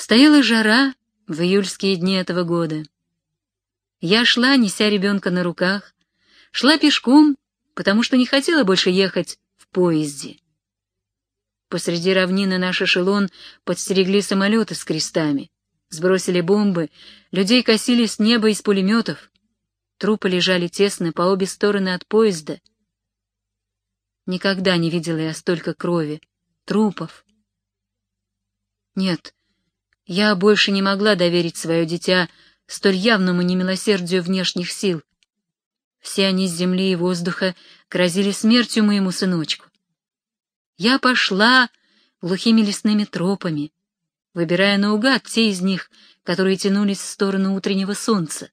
Стояла жара в июльские дни этого года. Я шла, неся ребенка на руках, шла пешком, потому что не хотела больше ехать в поезде. Посреди равнины наш эшелон подстерегли самолеты с крестами, сбросили бомбы, людей косили с неба из пулеметов. Трупы лежали тесно по обе стороны от поезда. Никогда не видела я столько крови, трупов. Нет, я больше не могла доверить свое дитя столь явному немилосердию внешних сил. Все они с земли и воздуха грозили смертью моему сыночку. Я пошла глухими лесными тропами, выбирая наугад те из них, которые тянулись в сторону утреннего солнца.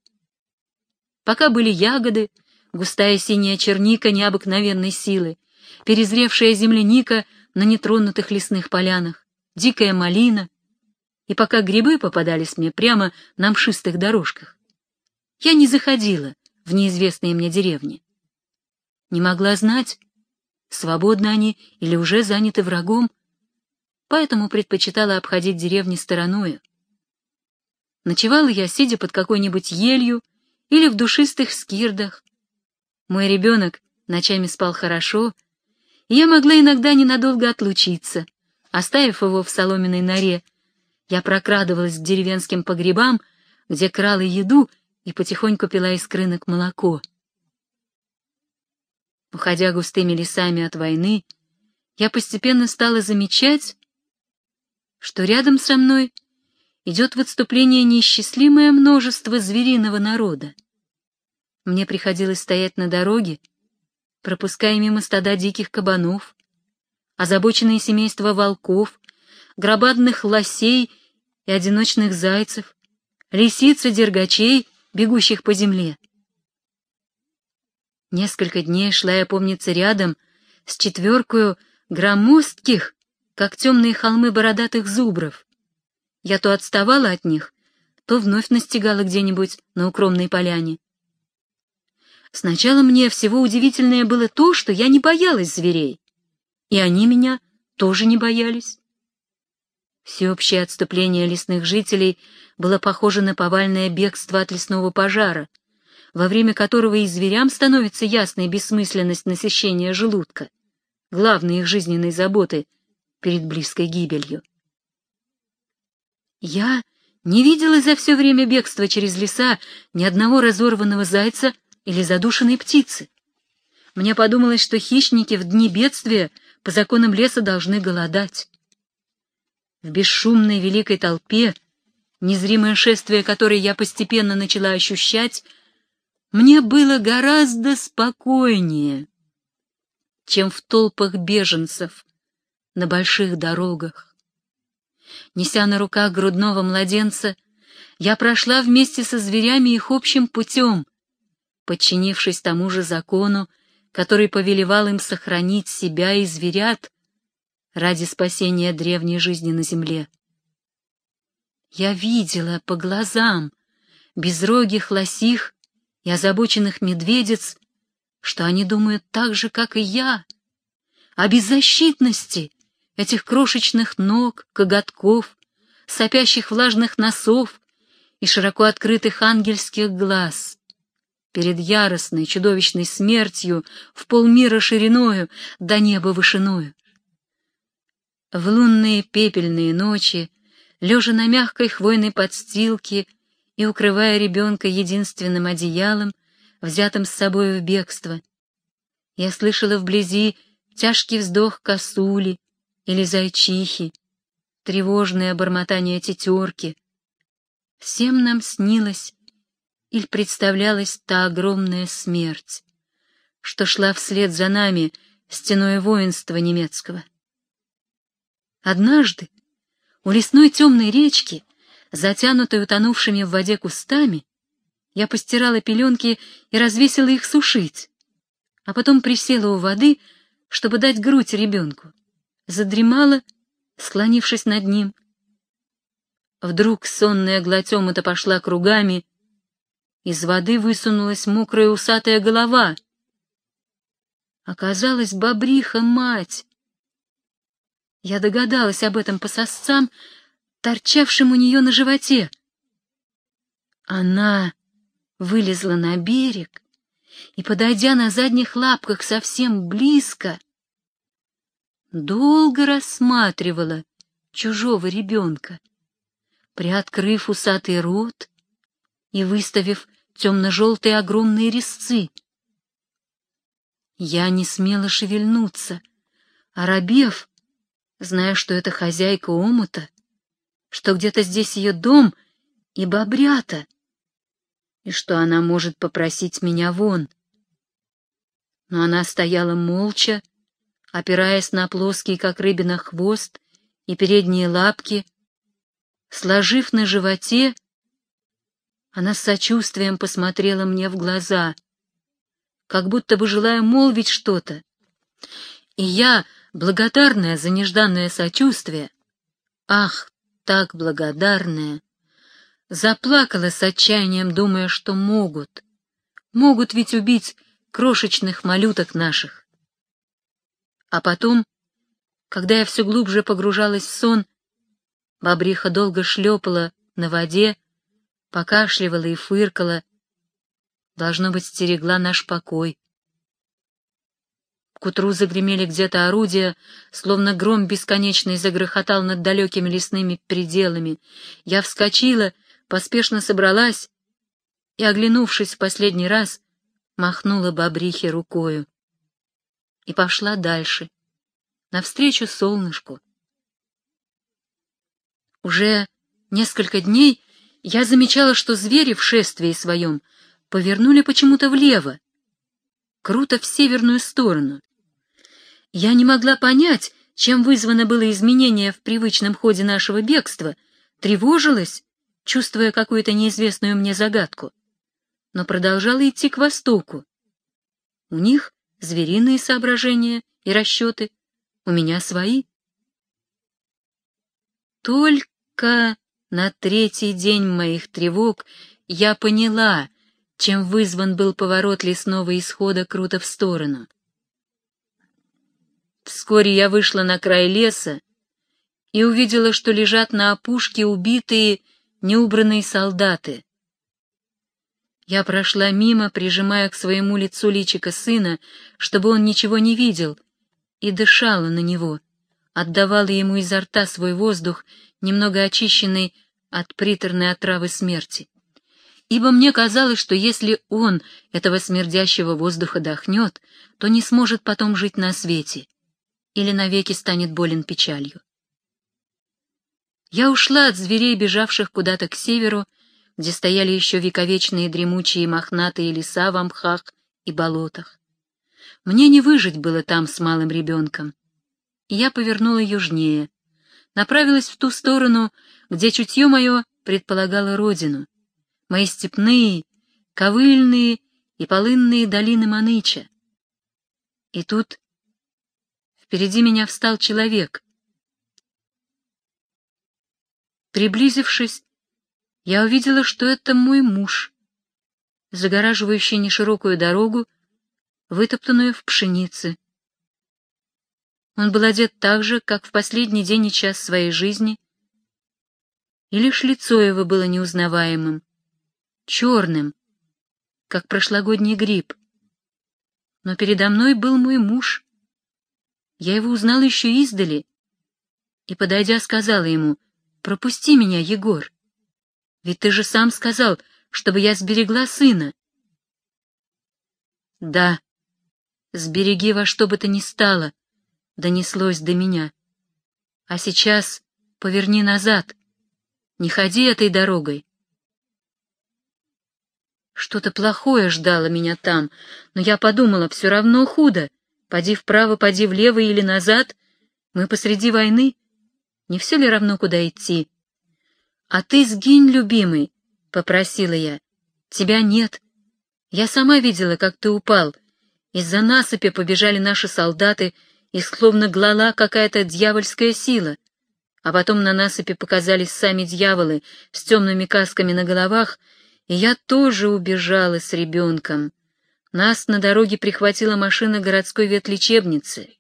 Пока были ягоды, густая синяя черника необыкновенной силы, перезревшая земляника на нетронутых лесных полянах, дикая малина, и пока грибы попадались мне прямо на мшистых дорожках, я не заходила в неизвестные мне деревни. Не могла знать, свободны они или уже заняты врагом, поэтому предпочитала обходить деревни стороною. Ночевала я, сидя под какой-нибудь елью или в душистых скирдах. Мой ребенок ночами спал хорошо, и я могла иногда ненадолго отлучиться, оставив его в соломенной норе. Я прокрадывалась к деревенским погребам, где крала еду и потихоньку пила из крынок молоко. Уходя густыми лесами от войны, я постепенно стала замечать, что рядом со мной идет в отступление неисчислимое множество звериного народа. Мне приходилось стоять на дороге, пропуская мимо стада диких кабанов, озабоченные семейства волков, гробадных лосей и одиночных зайцев, лисиц и дергачей, бегущих по земле. Несколько дней шла я, помнится, рядом с четверкою громоздких, как темные холмы бородатых зубров. Я то отставала от них, то вновь настигала где-нибудь на укромной поляне. Сначала мне всего удивительное было то, что я не боялась зверей, и они меня тоже не боялись. Всеобщее отступление лесных жителей было похоже на повальное бегство от лесного пожара — во время которого и зверям становится ясной бессмысленность насыщения желудка, главной их жизненной заботы перед близкой гибелью. Я не видела за все время бегства через леса ни одного разорванного зайца или задушенной птицы. Мне подумалось, что хищники в дни бедствия по законам леса должны голодать. В бесшумной великой толпе, незримое шествие которой я постепенно начала ощущать, мне было гораздо спокойнее, чем в толпах беженцев на больших дорогах. Неся на руках грудного младенца, я прошла вместе со зверями их общим путем, подчинившись тому же закону, который повелевал им сохранить себя и зверят ради спасения древней жизни на земле. Я видела по глазам безрогих лосих и озабоченных медведец, что они думают так же, как и я, о беззащитности этих крошечных ног, коготков, сопящих влажных носов и широко открытых ангельских глаз перед яростной чудовищной смертью в полмира шириною до неба вышиною. В лунные пепельные ночи, лежа на мягкой хвойной подстилке, и укрывая ребенка единственным одеялом, взятым с собой в бегство. Я слышала вблизи тяжкий вздох косули или зайчихи, тревожное бормотание тетерки. Всем нам снилась или представлялась та огромная смерть, что шла вслед за нами стеной воинства немецкого. Однажды у лесной темной речки затянутой утонувшими в воде кустами, я постирала пеленки и развесила их сушить, а потом присела у воды, чтобы дать грудь ребенку, задремала, склонившись над ним. Вдруг сонная глотема-то пошла кругами, из воды высунулась мокрая усатая голова. Оказалась бобриха-мать. Я догадалась об этом по сосцам, торчавшим у нее на животе. Она вылезла на берег и, подойдя на задних лапках совсем близко, долго рассматривала чужого ребенка, приоткрыв усатый рот и выставив темно-желтые огромные резцы. Я не смела шевельнуться, Рабев, зная, что это хозяйка омута, что где-то здесь ее дом и бобрята, и что она может попросить меня вон. Но она стояла молча, опираясь на плоский, как рыбина, хвост и передние лапки, сложив на животе, она с сочувствием посмотрела мне в глаза, как будто бы желая молвить что-то. И я, благодарная за нежданное сочувствие, ах, так благодарная, заплакала с отчаянием, думая, что могут, могут ведь убить крошечных малюток наших. А потом, когда я все глубже погружалась в сон, бобриха долго шлепала на воде, покашливала и фыркала, должно быть, стерегла наш покой. К утру загремели где-то орудия, словно гром бесконечный загрохотал над далекими лесными пределами. Я вскочила, поспешно собралась и, оглянувшись в последний раз, махнула бобрихе рукою и пошла дальше, навстречу солнышку. Уже несколько дней я замечала, что звери в шествии своем повернули почему-то влево, круто в северную сторону. Я не могла понять, чем вызвано было изменение в привычном ходе нашего бегства, тревожилась, чувствуя какую-то неизвестную мне загадку, но продолжала идти к востоку. У них звериные соображения и расчеты, у меня свои. Только на третий день моих тревог я поняла, чем вызван был поворот лесного исхода круто в сторону. Вскоре я вышла на край леса и увидела, что лежат на опушке убитые, неубранные солдаты. Я прошла мимо, прижимая к своему лицу личико сына, чтобы он ничего не видел, и дышала на него, отдавала ему изо рта свой воздух, немного очищенный от приторной отравы смерти. Ибо мне казалось, что если он этого смердящего воздуха дохнет, то не сможет потом жить на свете или навеки станет болен печалью. Я ушла от зверей, бежавших куда-то к северу, где стояли еще вековечные дремучие мохнатые леса в мхах и болотах. Мне не выжить было там с малым ребенком. Я повернула южнее, направилась в ту сторону, где чутье мое предполагало родину, мои степные, ковыльные и полынные долины Маныча. И тут впереди меня встал человек. Приблизившись, я увидела, что это мой муж, загораживающий неширокую дорогу, вытоптанную в пшенице. Он был одет так же, как в последний день и час своей жизни, и лишь лицо его было неузнаваемым, черным, как прошлогодний гриб. Но передо мной был мой муж. Я его узнала еще издали, и, подойдя, сказала ему, «Пропусти меня, Егор». Ведь ты же сам сказал, чтобы я сберегла сына. Да, сбереги во что бы то ни стало, донеслось до меня. А сейчас поверни назад, не ходи этой дорогой. Что-то плохое ждало меня там, но я подумала, все равно худо. Поди вправо, поди влево или назад. Мы посреди войны. Не все ли равно, куда идти? «А ты сгинь, любимый», — попросила я. «Тебя нет. Я сама видела, как ты упал. Из-за насыпи побежали наши солдаты, и словно глала какая-то дьявольская сила. А потом на насыпи показались сами дьяволы с темными касками на головах, и я тоже убежала с ребенком. Нас на дороге прихватила машина городской ветлечебницы.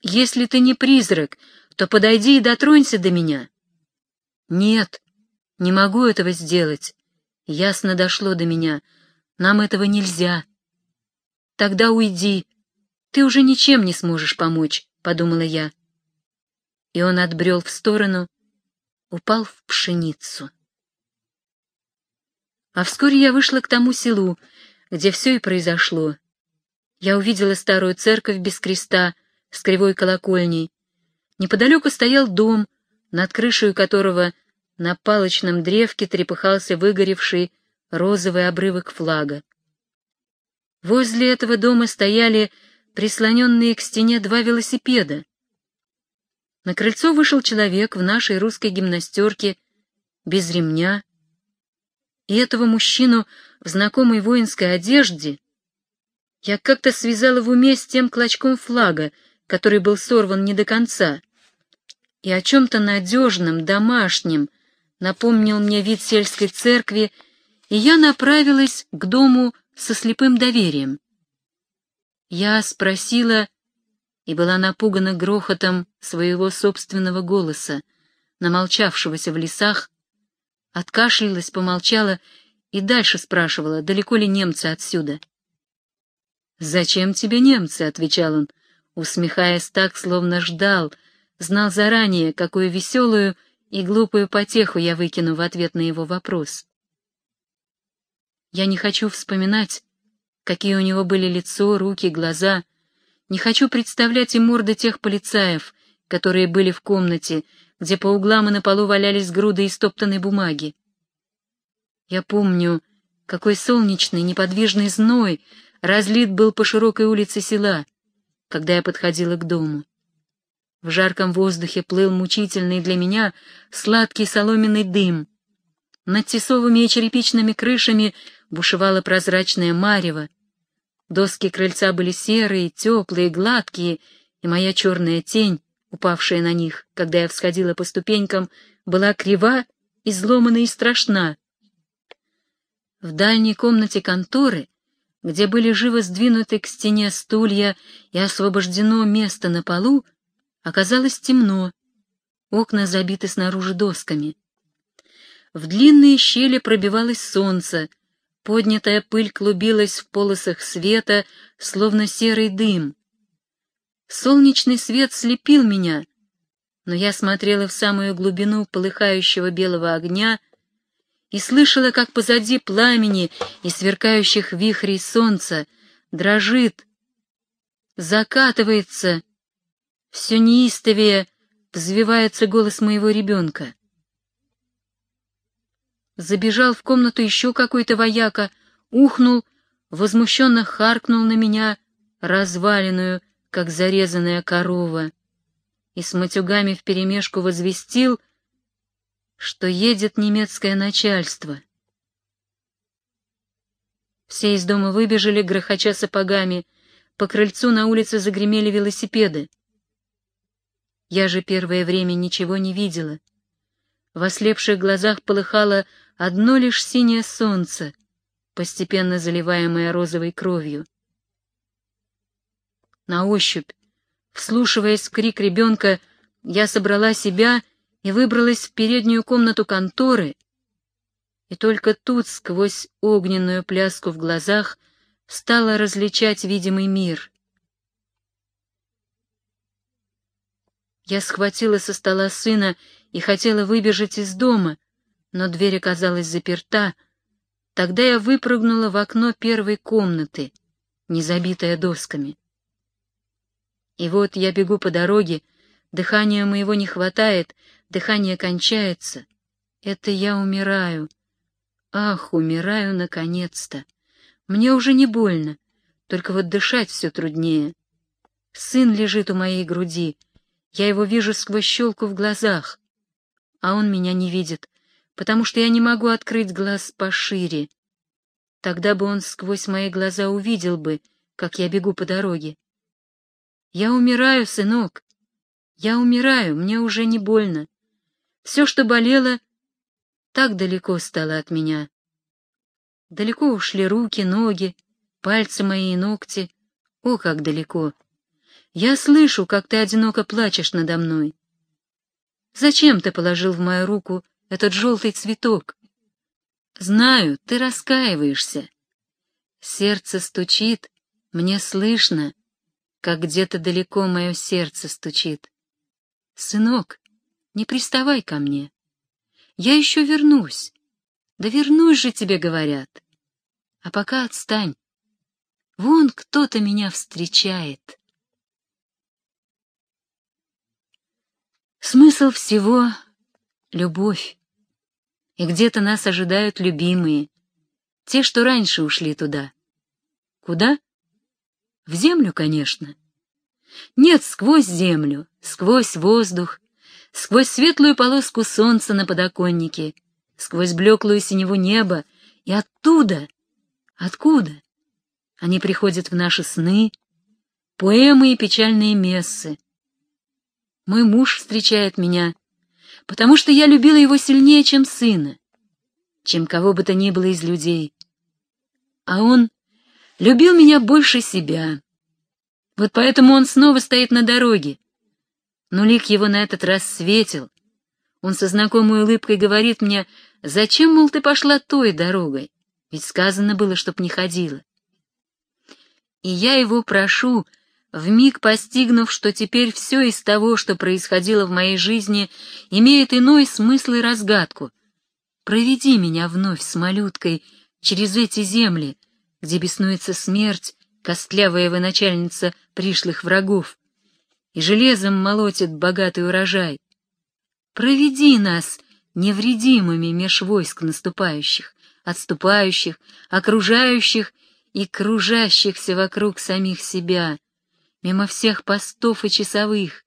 Если ты не призрак, то подойди и дотронься до меня. Нет, не могу этого сделать. Ясно дошло до меня. Нам этого нельзя. Тогда уйди. Ты уже ничем не сможешь помочь, — подумала я. И он отбрел в сторону, упал в пшеницу. А вскоре я вышла к тому селу, где все и произошло. Я увидела старую церковь без креста с кривой колокольней. Неподалеку стоял дом, над крышей которого на палочном древке трепыхался выгоревший розовый обрывок флага. Возле этого дома стояли прислоненные к стене два велосипеда. На крыльцо вышел человек в нашей русской гимнастерке, без ремня, и этого мужчину в знакомой воинской одежде я как-то связала в уме с тем клочком флага, который был сорван не до конца, и о чем-то надежном, домашнем напомнил мне вид сельской церкви, и я направилась к дому со слепым доверием. Я спросила и была напугана грохотом своего собственного голоса, намолчавшегося в лесах, откашлялась, помолчала и дальше спрашивала, далеко ли немцы отсюда. «Зачем тебе немцы?» — отвечал он, усмехаясь так, словно ждал, знал заранее, какую веселую и глупую потеху я выкину в ответ на его вопрос. Я не хочу вспоминать, какие у него были лицо, руки, глаза, не хочу представлять и морды тех полицаев, которые были в комнате, где по углам и на полу валялись груды истоптанной бумаги. Я помню, какой солнечный, неподвижный зной разлит был по широкой улице села, когда я подходила к дому. В жарком воздухе плыл мучительный для меня сладкий соломенный дым. Над тесовыми и черепичными крышами бушевала прозрачная марево. Доски крыльца были серые, теплые, гладкие, и моя черная тень упавшая на них, когда я всходила по ступенькам, была крива, изломана и страшна. В дальней комнате конторы, где были живо сдвинуты к стене стулья и освобождено место на полу, оказалось темно, окна забиты снаружи досками. В длинные щели пробивалось солнце, поднятая пыль клубилась в полосах света, словно серый дым. Солнечный свет слепил меня, но я смотрела в самую глубину полыхающего белого огня и слышала, как позади пламени и сверкающих вихрей солнца дрожит, закатывается, все неистовее взвивается голос моего ребенка. Забежал в комнату еще какой-то вояка, ухнул, возмущенно харкнул на меня, разваленную, как зарезанная корова, и с матюгами вперемешку возвестил, что едет немецкое начальство. Все из дома выбежали, грохоча сапогами, по крыльцу на улице загремели велосипеды. Я же первое время ничего не видела. В ослепших глазах полыхало одно лишь синее солнце, постепенно заливаемое розовой кровью на ощупь. Вслушиваясь в крик ребенка, я собрала себя и выбралась в переднюю комнату конторы, и только тут, сквозь огненную пляску в глазах, стала различать видимый мир. Я схватила со стола сына и хотела выбежать из дома, но дверь оказалась заперта. Тогда я выпрыгнула в окно первой комнаты, не забитая досками. И вот я бегу по дороге, дыхания моего не хватает, дыхание кончается. Это я умираю. Ах, умираю наконец-то. Мне уже не больно, только вот дышать все труднее. Сын лежит у моей груди, я его вижу сквозь щелку в глазах, а он меня не видит, потому что я не могу открыть глаз пошире. Тогда бы он сквозь мои глаза увидел бы, как я бегу по дороге. Я умираю, сынок. Я умираю, мне уже не больно. Все, что болело, так далеко стало от меня. Далеко ушли руки, ноги, пальцы мои и ногти. О, как далеко! Я слышу, как ты одиноко плачешь надо мной. Зачем ты положил в мою руку этот желтый цветок? Знаю, ты раскаиваешься. Сердце стучит, мне слышно, как где-то далеко мое сердце стучит. Сынок, не приставай ко мне. Я еще вернусь. Да вернусь же, тебе говорят. А пока отстань. Вон кто-то меня встречает. Смысл всего — любовь. И где-то нас ожидают любимые, те, что раньше ушли туда. Куда? В землю, конечно. Нет, сквозь землю, сквозь воздух, сквозь светлую полоску солнца на подоконнике, сквозь блеклую синеву неба, и оттуда, откуда? Они приходят в наши сны, поэмы и печальные мессы. Мой муж встречает меня, потому что я любила его сильнее, чем сына, чем кого бы то ни было из людей. А он любил меня больше себя. Вот поэтому он снова стоит на дороге. Но лик его на этот раз светил. Он со знакомой улыбкой говорит мне, зачем, мол, ты пошла той дорогой? Ведь сказано было, чтоб не ходила. И я его прошу, вмиг постигнув, что теперь все из того, что происходило в моей жизни, имеет иной смысл и разгадку. Проведи меня вновь с малюткой через эти земли, где беснуется смерть, костлявая военачальница пришлых врагов, и железом молотит богатый урожай. Проведи нас невредимыми меж войск наступающих, отступающих, окружающих и кружащихся вокруг самих себя, мимо всех постов и часовых.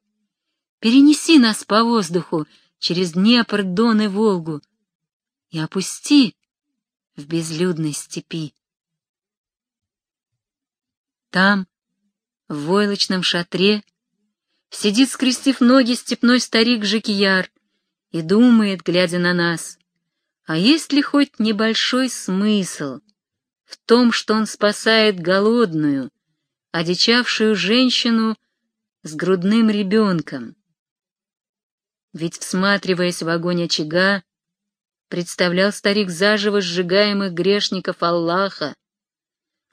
Перенеси нас по воздуху через Днепр, Дон и Волгу и опусти в безлюдной степи. Там, в войлочном шатре, сидит, скрестив ноги, степной старик Жикияр и думает, глядя на нас, а есть ли хоть небольшой смысл в том, что он спасает голодную, одичавшую женщину с грудным ребенком? Ведь, всматриваясь в огонь очага, представлял старик заживо сжигаемых грешников Аллаха,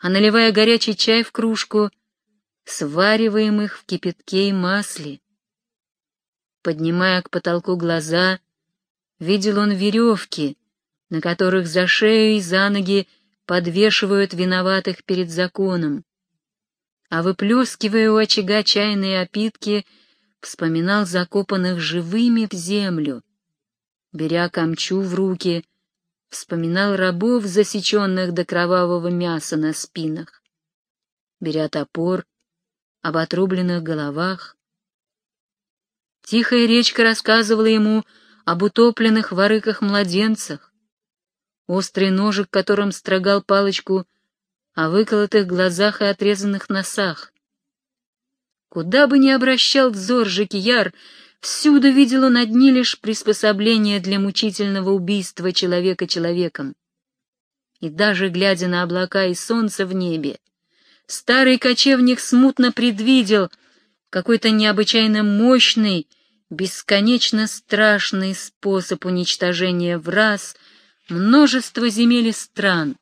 а наливая горячий чай в кружку, свариваемых в кипятке и масле. Поднимая к потолку глаза, видел он веревки, на которых за шею и за ноги подвешивают виноватых перед законом. А выплескивая у очага чайные опитки, вспоминал закопанных живыми в землю. Беря камчу в руки, вспоминал рабов, засеченных до кровавого мяса на спинах. Беря топор, об отрубленных головах. Тихая речка рассказывала ему об утопленных в арыках младенцах, острый ножик которым строгал палочку о выколотых глазах и отрезанных носах. Куда бы ни обращал взор Жикияр, Всюду видел он одни лишь приспособления для мучительного убийства человека человеком. И даже глядя на облака и солнце в небе, старый кочевник смутно предвидел какой-то необычайно мощный, бесконечно страшный способ уничтожения в раз множества земель и стран,